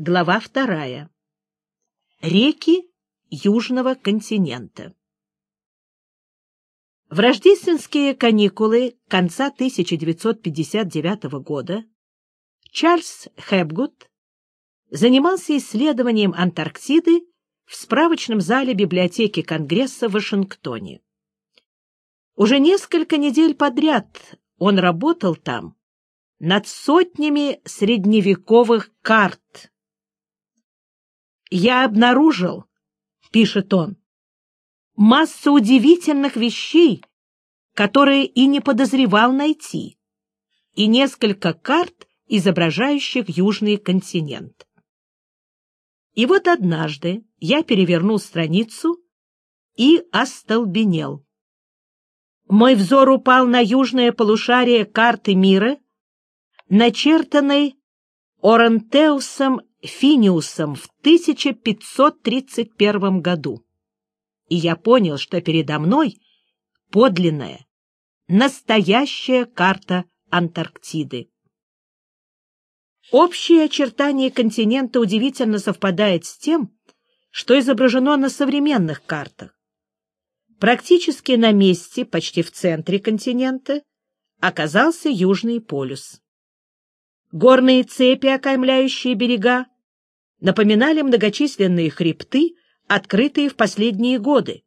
Глава вторая. Реки Южного континента. В рождественские каникулы конца 1959 года Чарльз Хэбгуд занимался исследованием Антарктиды в справочном зале библиотеки Конгресса в Вашингтоне. Уже несколько недель подряд он работал там над сотнями средневековых карт, «Я обнаружил», — пишет он, — «массу удивительных вещей, которые и не подозревал найти, и несколько карт, изображающих Южный континент. И вот однажды я перевернул страницу и остолбенел. Мой взор упал на южное полушарие карты мира, начертанной Орантеусом Финиусом в 1531 году, и я понял, что передо мной подлинная, настоящая карта Антарктиды. Общее очертание континента удивительно совпадает с тем, что изображено на современных картах. Практически на месте, почти в центре континента, оказался Южный полюс. Горные цепи, окаймляющие берега, напоминали многочисленные хребты, открытые в последние годы.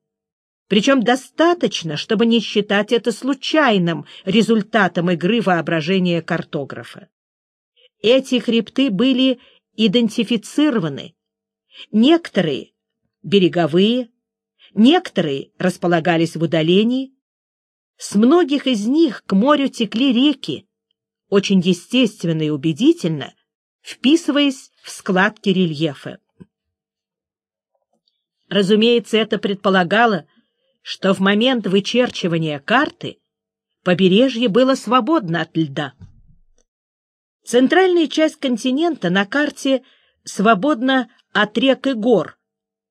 Причем достаточно, чтобы не считать это случайным результатом игры воображения картографа. Эти хребты были идентифицированы. Некоторые — береговые, некоторые располагались в удалении. С многих из них к морю текли реки, очень естественно и убедительно, вписываясь в складки рельефа. Разумеется, это предполагало, что в момент вычерчивания карты побережье было свободно от льда. Центральная часть континента на карте свободна от рек и гор,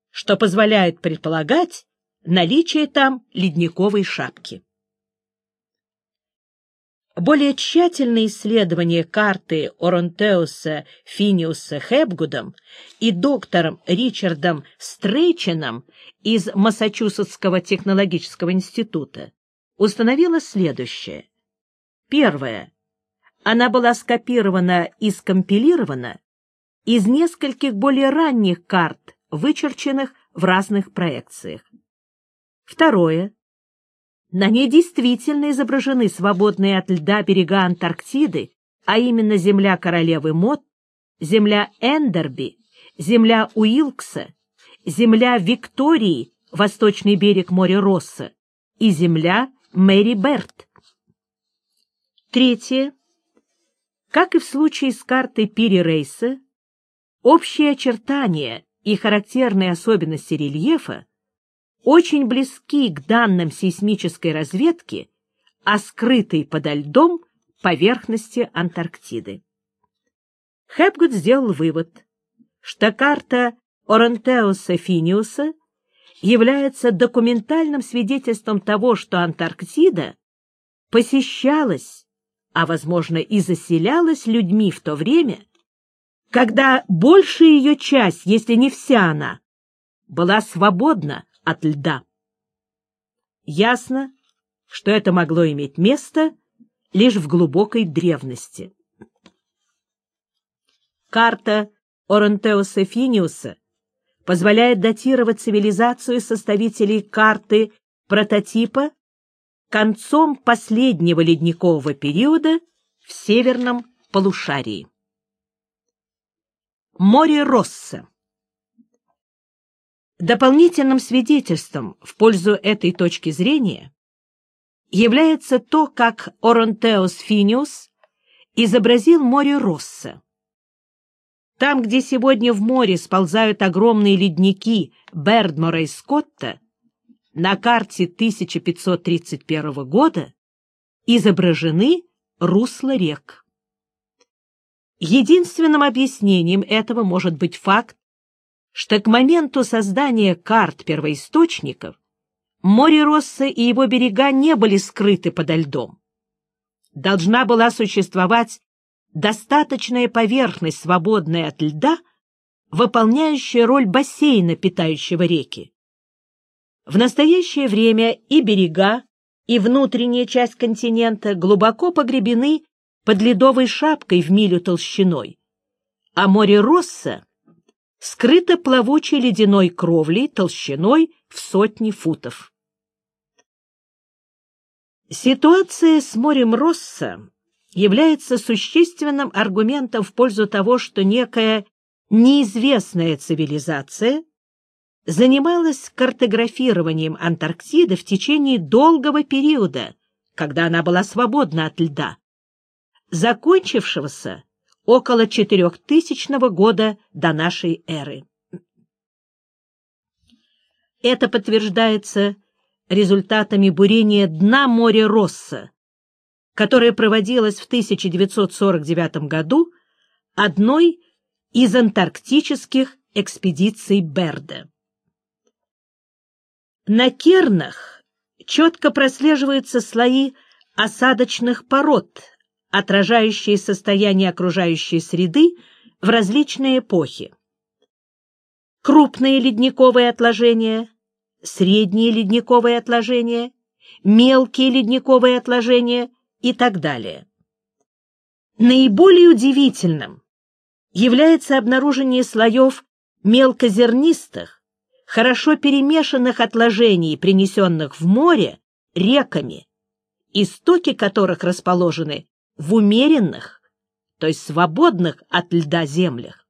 что позволяет предполагать наличие там ледниковой шапки. Более тщательное исследование карты Оронтеуса Финиуса Хепгудом и доктором Ричардом Стрейченом из Массачусетского технологического института установило следующее. Первое. Она была скопирована и скомпилирована из нескольких более ранних карт, вычерченных в разных проекциях. Второе. На ней действительно изображены свободные от льда берега Антарктиды, а именно земля королевы Мот, земля Эндерби, земля Уилкса, земля Виктории, восточный берег моря Росса, и земля Мэри Берт. Третье. Как и в случае с картой Пири Рейса, общие очертания и характерные особенности рельефа очень близки к данным сейсмической разведки о скрытой подо льдом поверхности Антарктиды. Хепгуд сделал вывод, что карта Орантеуса Финиуса является документальным свидетельством того, что Антарктида посещалась, а, возможно, и заселялась людьми в то время, когда большая ее часть, если не вся она, была свободна от льда. Ясно, что это могло иметь место лишь в глубокой древности. Карта Орантеуса Финиуса позволяет датировать цивилизацию составителей карты прототипа концом последнего ледникового периода в северном полушарии. Море Росса Дополнительным свидетельством в пользу этой точки зрения является то, как Оронтеос Финиус изобразил море Росса. Там, где сегодня в море сползают огромные ледники Бердмора и Скотта, на карте 1531 года изображены русла рек. Единственным объяснением этого может быть факт, что к моменту создания карт первоисточников море Росса и его берега не были скрыты подо льдом. Должна была существовать достаточная поверхность, свободная от льда, выполняющая роль бассейна, питающего реки. В настоящее время и берега, и внутренняя часть континента глубоко погребены под ледовой шапкой в милю толщиной, а море Росса скрыто плавучей ледяной кровлей толщиной в сотни футов. Ситуация с морем Росса является существенным аргументом в пользу того, что некая неизвестная цивилизация занималась картографированием Антарктиды в течение долгого периода, когда она была свободна от льда, закончившегося около 4000 года до нашей эры. Это подтверждается результатами бурения дна моря Росса, которое проводилось в 1949 году одной из антарктических экспедиций Берда. На кернах четко прослеживаются слои осадочных пород, отражающие состояние окружающей среды в различные эпохи. Крупные ледниковые отложения, средние ледниковые отложения, мелкие ледниковые отложения и так далее. Наиболее удивительным является обнаружение слоев мелкозернистых, хорошо перемешанных отложений, принесенных в море реками, истоки которых расположены в умеренных, то есть свободных от льда землях.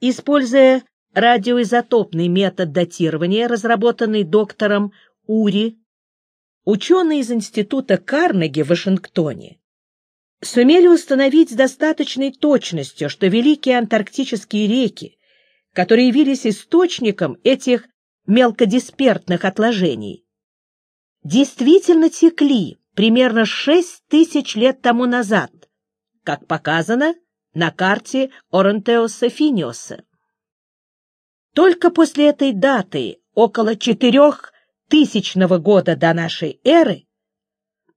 Используя радиоизотопный метод датирования, разработанный доктором Ури, ученые из Института Карнеги в Вашингтоне сумели установить с достаточной точностью, что великие антарктические реки, которые явились источником этих мелкодиспертных отложений, действительно текли примерно 6 тысяч лет тому назад, как показано на карте Орантеоса Финиоса. Только после этой даты, около четырех тысячного года до нашей эры,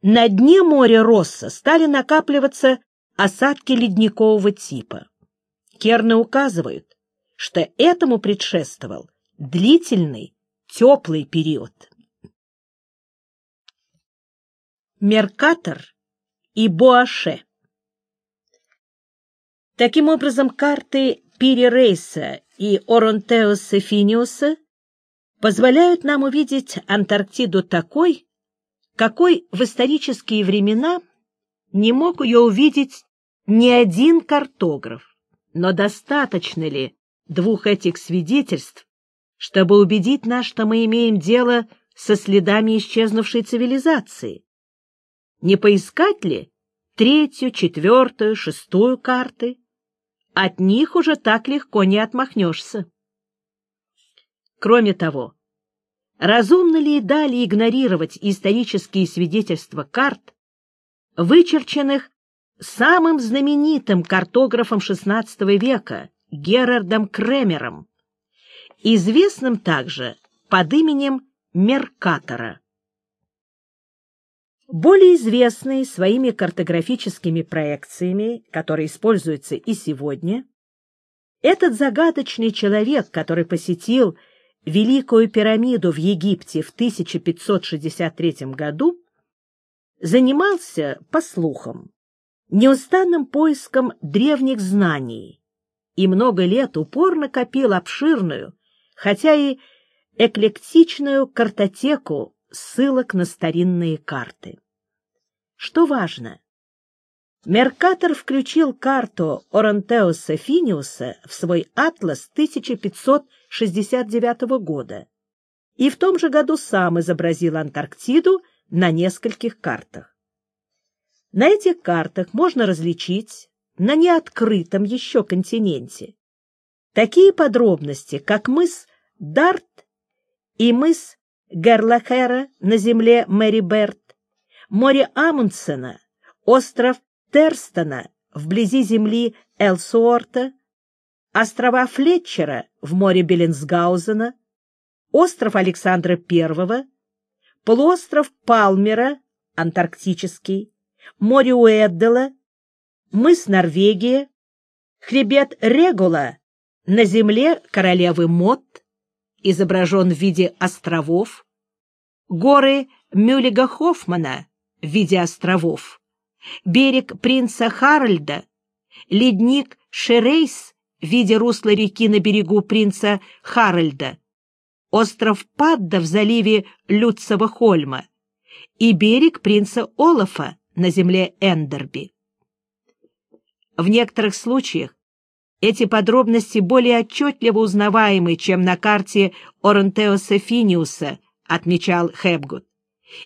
на дне моря Росса стали накапливаться осадки ледникового типа. Керны указывают, что этому предшествовал длительный теплый период. Меркатор и Боаше Таким образом, карты Пири Рейса и Оронтеуса Финиуса позволяют нам увидеть Антарктиду такой, какой в исторические времена не мог ее увидеть ни один картограф. Но достаточно ли двух этих свидетельств, чтобы убедить нас, что мы имеем дело со следами исчезнувшей цивилизации? Не поискать ли третью, четвертую, шестую карты? От них уже так легко не отмахнешься. Кроме того, разумно ли и далее игнорировать исторические свидетельства карт, вычерченных самым знаменитым картографом XVI века Герардом Кремером, известным также под именем Меркатора. Более известный своими картографическими проекциями, которые используются и сегодня, этот загадочный человек, который посетил Великую пирамиду в Египте в 1563 году, занимался, по слухам, неустанным поиском древних знаний и много лет упорно копил обширную, хотя и эклектичную картотеку ссылок на старинные карты. Что важно, Меркатор включил карту Орантеуса Финиуса в свой атлас 1569 года и в том же году сам изобразил Антарктиду на нескольких картах. На этих картах можно различить на неоткрытом еще континенте такие подробности, как мыс Дарт и мыс Герлахера на земле Мэри Берт, море Амундсена, остров Терстона вблизи земли Элсуорта, острова Флетчера в море Беллинсгаузена, остров Александра I, полуостров Палмера, Антарктический, море Уэддела, мыс Норвегия, Хребет Регула на земле королевы Мот изображен в виде островов, горы Мюллига Хоффмана в виде островов, берег принца Харальда, ледник Шерейс в виде русла реки на берегу принца Харальда, остров Падда в заливе Люцева Хольма и берег принца Олафа на земле Эндерби. В некоторых случаях эти подробности более отчетливо узнаваемы, чем на карте Орентеоса Финиуса, отмечал Хепгуд.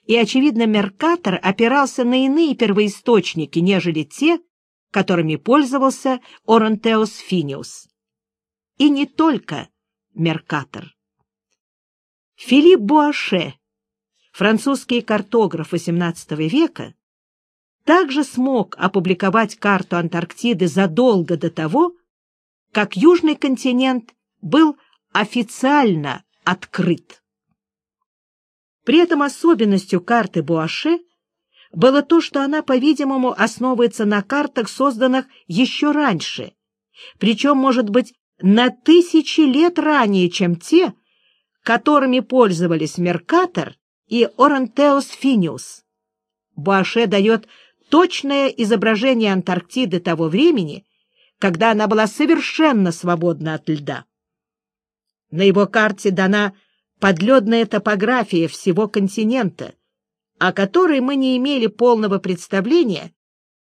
И, очевидно, Меркатор опирался на иные первоисточники, нежели те, которыми пользовался Орентеос Финиус. И не только Меркатор. Филипп Буаше, французский картограф XVIII века, также смог опубликовать карту Антарктиды задолго до того, как Южный континент был официально открыт. При этом особенностью карты Буаше было то, что она, по-видимому, основывается на картах, созданных еще раньше, причем, может быть, на тысячи лет ранее, чем те, которыми пользовались Меркатор и Орантеус Финиус. Буаше дает точное изображение Антарктиды того времени, когда она была совершенно свободна от льда. На его карте дана подледная топография всего континента, о которой мы не имели полного представления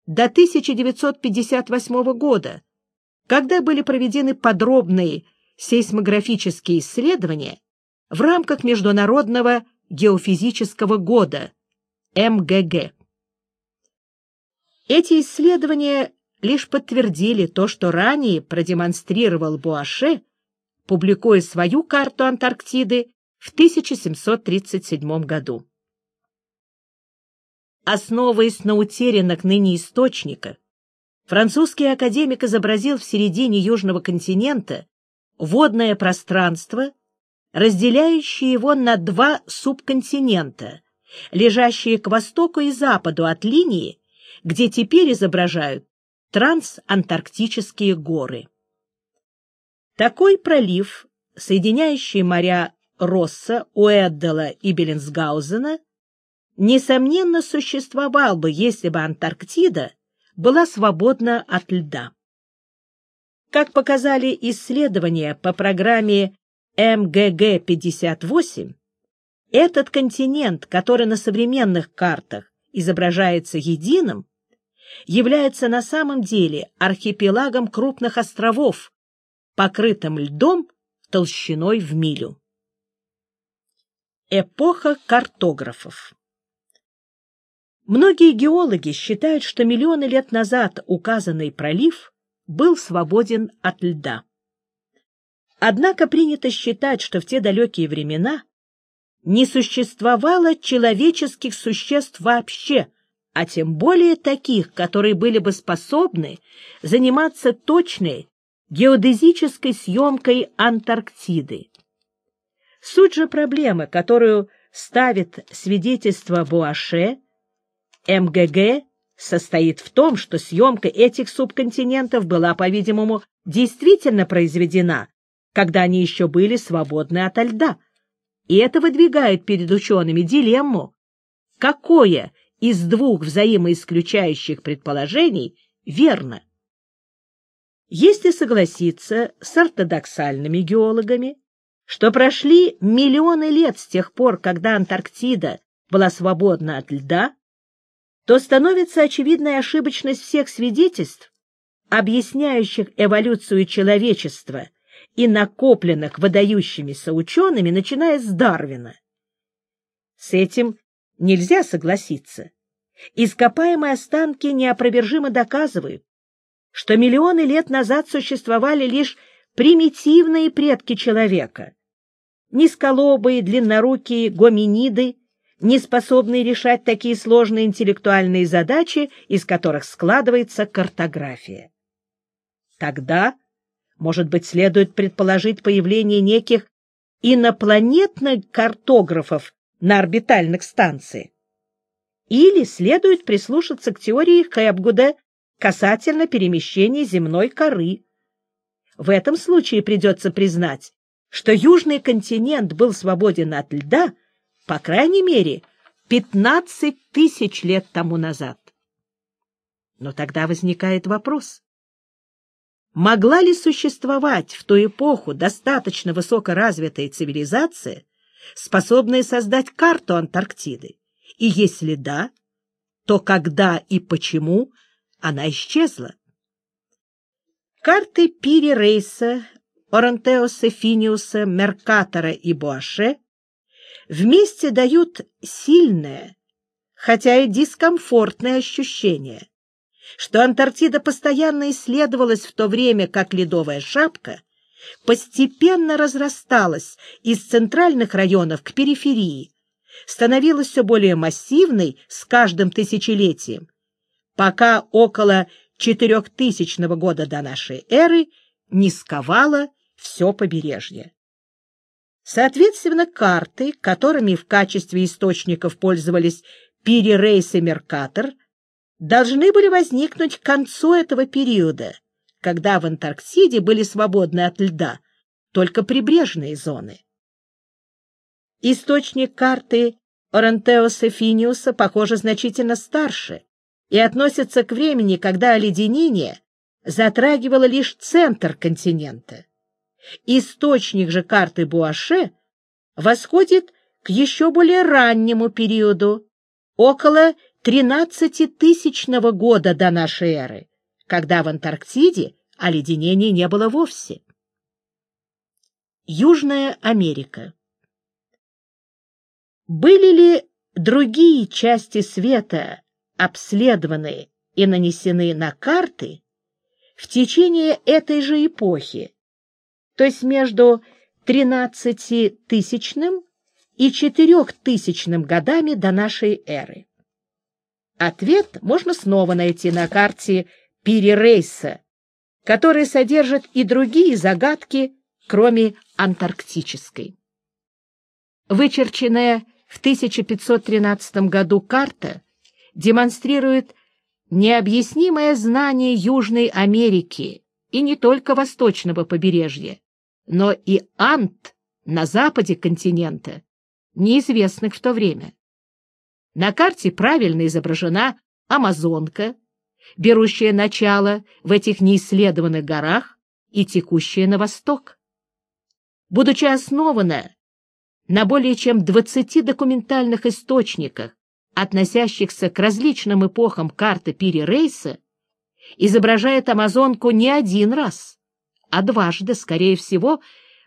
до 1958 года, когда были проведены подробные сейсмографические исследования в рамках Международного геофизического года МГГ. Эти исследования лишь подтвердили то, что ранее продемонстрировал Буаше, публикуя свою карту Антарктиды в 1737 году. Основываясь на утерянных ныне источниках, французский академик изобразил в середине Южного континента водное пространство, разделяющее его на два субконтинента, лежащие к востоку и западу от линии, где теперь изображают трансантарктические горы. Такой пролив, соединяющий моря Росса, Уэддала и Беллинсгаузена, несомненно существовал бы, если бы Антарктида была свободна от льда. Как показали исследования по программе МГГ-58, этот континент, который на современных картах изображается единым, является на самом деле архипелагом крупных островов, покрытым льдом толщиной в милю. Эпоха картографов Многие геологи считают, что миллионы лет назад указанный пролив был свободен от льда. Однако принято считать, что в те далекие времена не существовало человеческих существ вообще – а тем более таких, которые были бы способны заниматься точной геодезической съемкой Антарктиды. Суть же проблемы, которую ставит свидетельство Буаше, МГГ состоит в том, что съемка этих субконтинентов была, по-видимому, действительно произведена, когда они еще были свободны ото льда. И это выдвигает перед учеными дилемму, какое из двух взаимоисключающих предположений верно. Если согласиться с ортодоксальными геологами, что прошли миллионы лет с тех пор, когда Антарктида была свободна от льда, то становится очевидной ошибочность всех свидетельств, объясняющих эволюцию человечества и накопленных выдающимися учеными, начиная с Дарвина. С этим нельзя согласиться. Ископаемые останки неопровержимо доказывают, что миллионы лет назад существовали лишь примитивные предки человека, низколобые, длиннорукие гоминиды, не способные решать такие сложные интеллектуальные задачи, из которых складывается картография. Тогда, может быть, следует предположить появление неких инопланетных картографов на орбитальных станциях. Или следует прислушаться к теории Хэбгуда касательно перемещения земной коры. В этом случае придется признать, что южный континент был свободен от льда, по крайней мере, 15 тысяч лет тому назад. Но тогда возникает вопрос. Могла ли существовать в ту эпоху достаточно высокоразвитая цивилизация, способная создать карту Антарктиды? И если да, то когда и почему она исчезла? Карты Пири Рейса, Орантеоса Финиуса, Меркатора и Буаше вместе дают сильное, хотя и дискомфортное ощущение, что Антарктида постоянно исследовалась в то время, как ледовая шапка постепенно разрасталась из центральных районов к периферии, становилась все более массивной с каждым тысячелетием, пока около 4000 года до нашей эры не сковала все побережье. Соответственно, карты, которыми в качестве источников пользовались Пири Рейс и Меркатор, должны были возникнуть к концу этого периода, когда в Антарктиде были свободны от льда только прибрежные зоны. Источник карты Орантеоса Финиуса, похоже, значительно старше и относится к времени, когда оледенение затрагивало лишь центр континента. Источник же карты Буаше восходит к еще более раннему периоду, около 13-тысячного года до нашей эры, когда в Антарктиде оледенения не было вовсе. Южная Америка Были ли другие части света обследованы и нанесены на карты в течение этой же эпохи, то есть между 13-тысячным и 4000 годами до нашей эры. Ответ можно снова найти на карте Пири-Рейса, которая содержит и другие загадки, кроме антарктической. Вычерченная в 1513 году карта демонстрирует необъяснимое знание Южной Америки и не только восточного побережья, но и Ант на западе континента, неизвестных в то время. На карте правильно изображена Амазонка, берущая начало в этих неисследованных горах и текущая на восток. Будучи основана на более чем 20 документальных источниках, относящихся к различным эпохам карты Пири Рейса, изображает Амазонку не один раз, а дважды, скорее всего,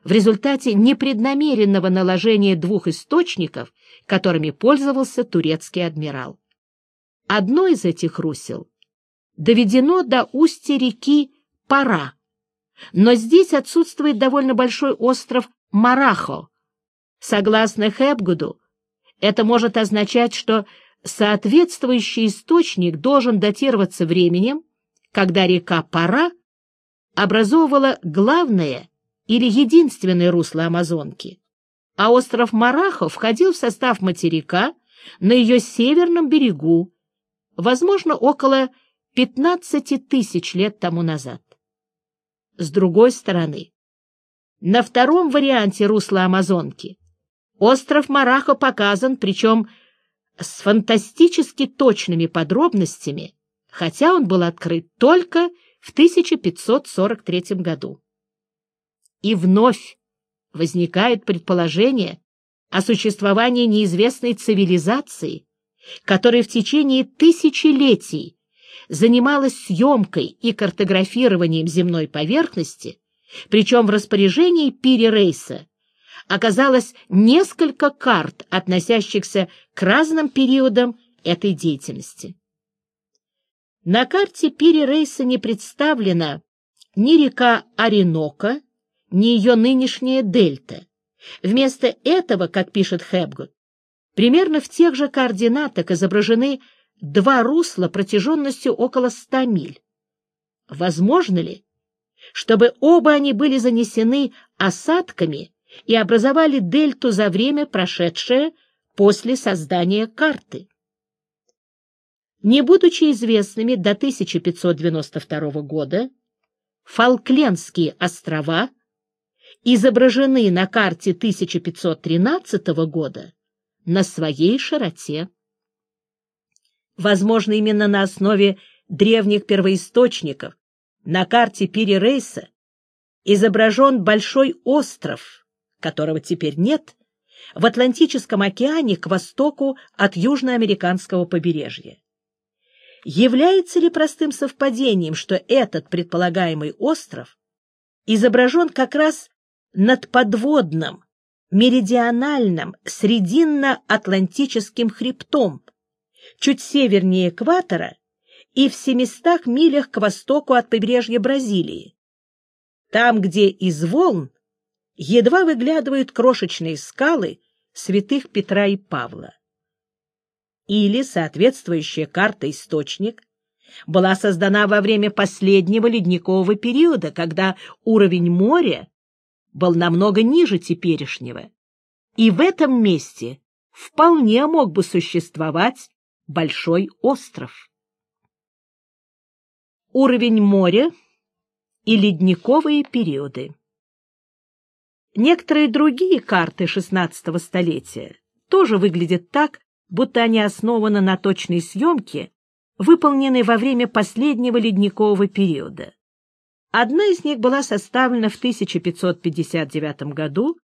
в результате непреднамеренного наложения двух источников, которыми пользовался турецкий адмирал. Одно из этих русел доведено до устья реки Пара, но здесь отсутствует довольно большой остров Марахо. Согласно Хепгуду, это может означать, что соответствующий источник должен датироваться временем, когда река Пара образовывала главное или единственное русло Амазонки, а остров Марахо входил в состав материка на ее северном берегу, возможно, около 15 тысяч лет тому назад. С другой стороны, на втором варианте русла Амазонки остров Марахо показан, причем с фантастически точными подробностями, хотя он был открыт только в 1543 году. И вновь возникает предположение о существовании неизвестной цивилизации, которая в течение тысячелетий занималась съемкой и картографированием земной поверхности, причем в распоряжении Пири Рейса оказалось несколько карт, относящихся к разным периодам этой деятельности. На карте Пири Рейса не представлена ни река Оренока, ни ее нынешняя дельта. Вместо этого, как пишет Хэбгуд, примерно в тех же координатах изображены два русла протяженностью около ста миль. Возможно ли, чтобы оба они были занесены осадками и образовали дельту за время, прошедшее после создания карты? Не будучи известными до 1592 года, Фолклендские острова изображены на карте 1513 года на своей широте. Возможно, именно на основе древних первоисточников на карте Пири Рейса изображен большой остров, которого теперь нет, в Атлантическом океане к востоку от южноамериканского побережья. Является ли простым совпадением, что этот предполагаемый остров изображен как раз над подводным, меридиональным, срединно-атлантическим хребтом, чуть севернее экватора и в 700 милях к востоку от побережья Бразилии, там, где из волн едва выглядывают крошечные скалы святых Петра и Павла. Или соответствующая карта-источник была создана во время последнего ледникового периода, когда уровень моря был намного ниже теперешнего, и в этом месте вполне мог бы существовать большой остров. Уровень моря и ледниковые периоды Некоторые другие карты XVI столетия тоже выглядят так, будто они основаны на точной съемке, выполненной во время последнего ледникового периода. Одна из них была составлена в 1559 году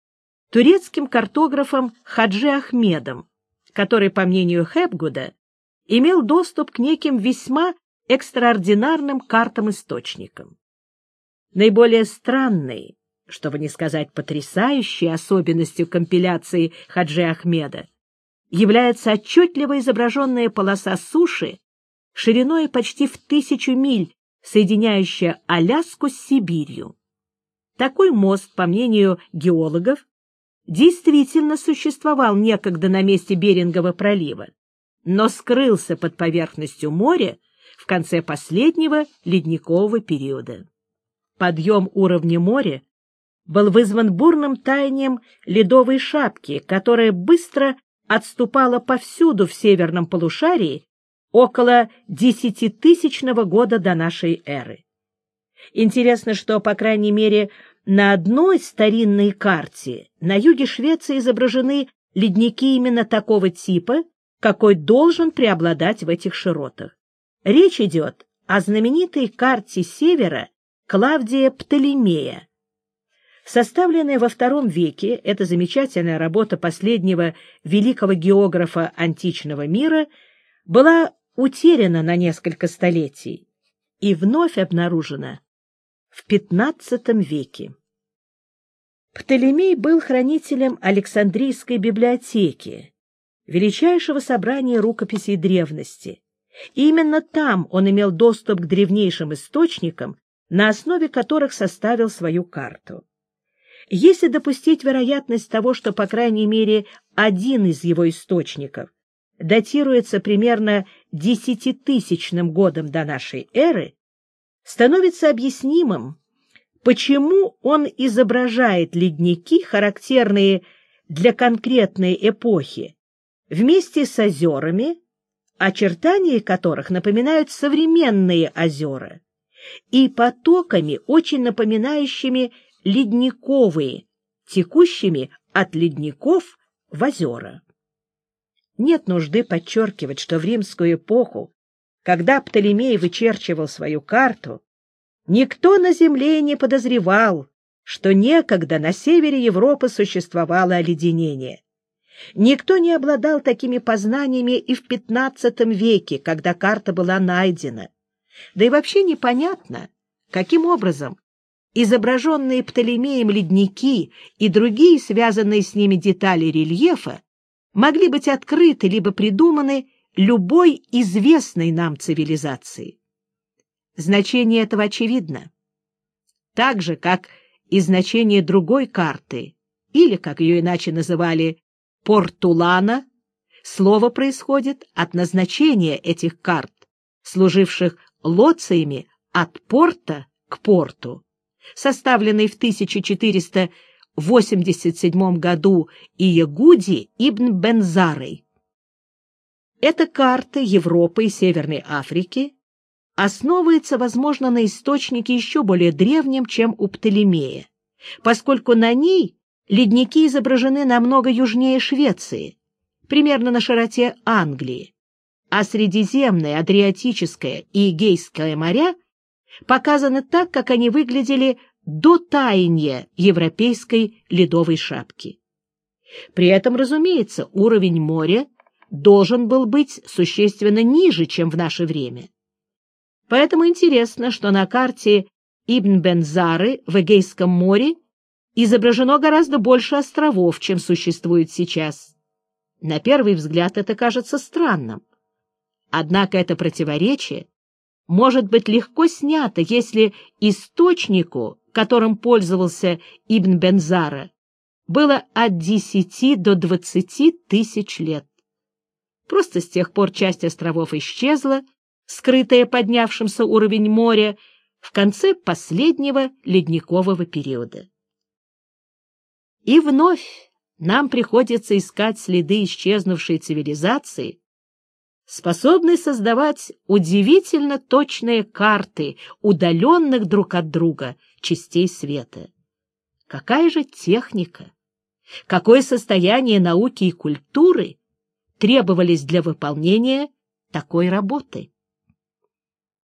турецким картографом Хаджи Ахмедом, который, по мнению Хепгуда, имел доступ к неким весьма экстраординарным картам-источникам. Наиболее странной чтобы не сказать потрясающей особенностью компиляции Хаджи Ахмеда, является отчетливо изображенная полоса суши шириной почти в тысячу миль, соединяющая Аляску с Сибирью. Такой мост, по мнению геологов, действительно существовал некогда на месте Берингового пролива, но скрылся под поверхностью моря в конце последнего ледникового периода. Подъем уровня моря был вызван бурным таянием ледовой шапки, которая быстро отступала повсюду в северном полушарии около десятитысячного года до нашей эры. Интересно, что, по крайней мере, на одной старинной карте на юге Швеции изображены ледники именно такого типа, какой должен преобладать в этих широтах. Речь идет о знаменитой карте севера Клавдия Птолемея, Составленная во II веке, эта замечательная работа последнего великого географа античного мира была утеряна на несколько столетий и вновь обнаружена в XV веке. Птолемей был хранителем Александрийской библиотеки, величайшего собрания рукописей древности. И именно там он имел доступ к древнейшим источникам, на основе которых составил свою карту. Если допустить вероятность того, что, по крайней мере, один из его источников датируется примерно десятитысячным годом до нашей эры, становится объяснимым, почему он изображает ледники, характерные для конкретной эпохи, вместе с озерами, очертания которых напоминают современные озера, и потоками, очень напоминающими ледниковые, текущими от ледников в озера. Нет нужды подчеркивать, что в римскую эпоху, когда Птолемей вычерчивал свою карту, никто на земле не подозревал, что некогда на севере Европы существовало оледенение. Никто не обладал такими познаниями и в XV веке, когда карта была найдена. Да и вообще непонятно, каким образом изображенные Птолемеем ледники и другие связанные с ними детали рельефа могли быть открыты либо придуманы любой известной нам цивилизации. Значение этого очевидно. Так же, как и значение другой карты, или, как ее иначе называли, Портулана, слово происходит от назначения этих карт, служивших лоциями от порта к порту составленный в 1487 году Иегуди ибн Бензарой. Эта карта Европы и Северной Африки основывается, возможно, на источнике еще более древнем, чем у Птолемея, поскольку на ней ледники изображены намного южнее Швеции, примерно на широте Англии, а Средиземное, Адриатическое и Эгейское моря показаны так, как они выглядели до таяния европейской ледовой шапки. При этом, разумеется, уровень моря должен был быть существенно ниже, чем в наше время. Поэтому интересно, что на карте Ибн Бензары в Эгейском море изображено гораздо больше островов, чем существует сейчас. На первый взгляд это кажется странным. Однако это противоречие может быть легко снято, если источнику, которым пользовался Ибн Бензара, было от 10 до 20 тысяч лет. Просто с тех пор часть островов исчезла, скрытая поднявшимся уровень моря, в конце последнего ледникового периода. И вновь нам приходится искать следы исчезнувшей цивилизации, способной создавать удивительно точные карты удаленных друг от друга частей света. Какая же техника, какое состояние науки и культуры требовались для выполнения такой работы?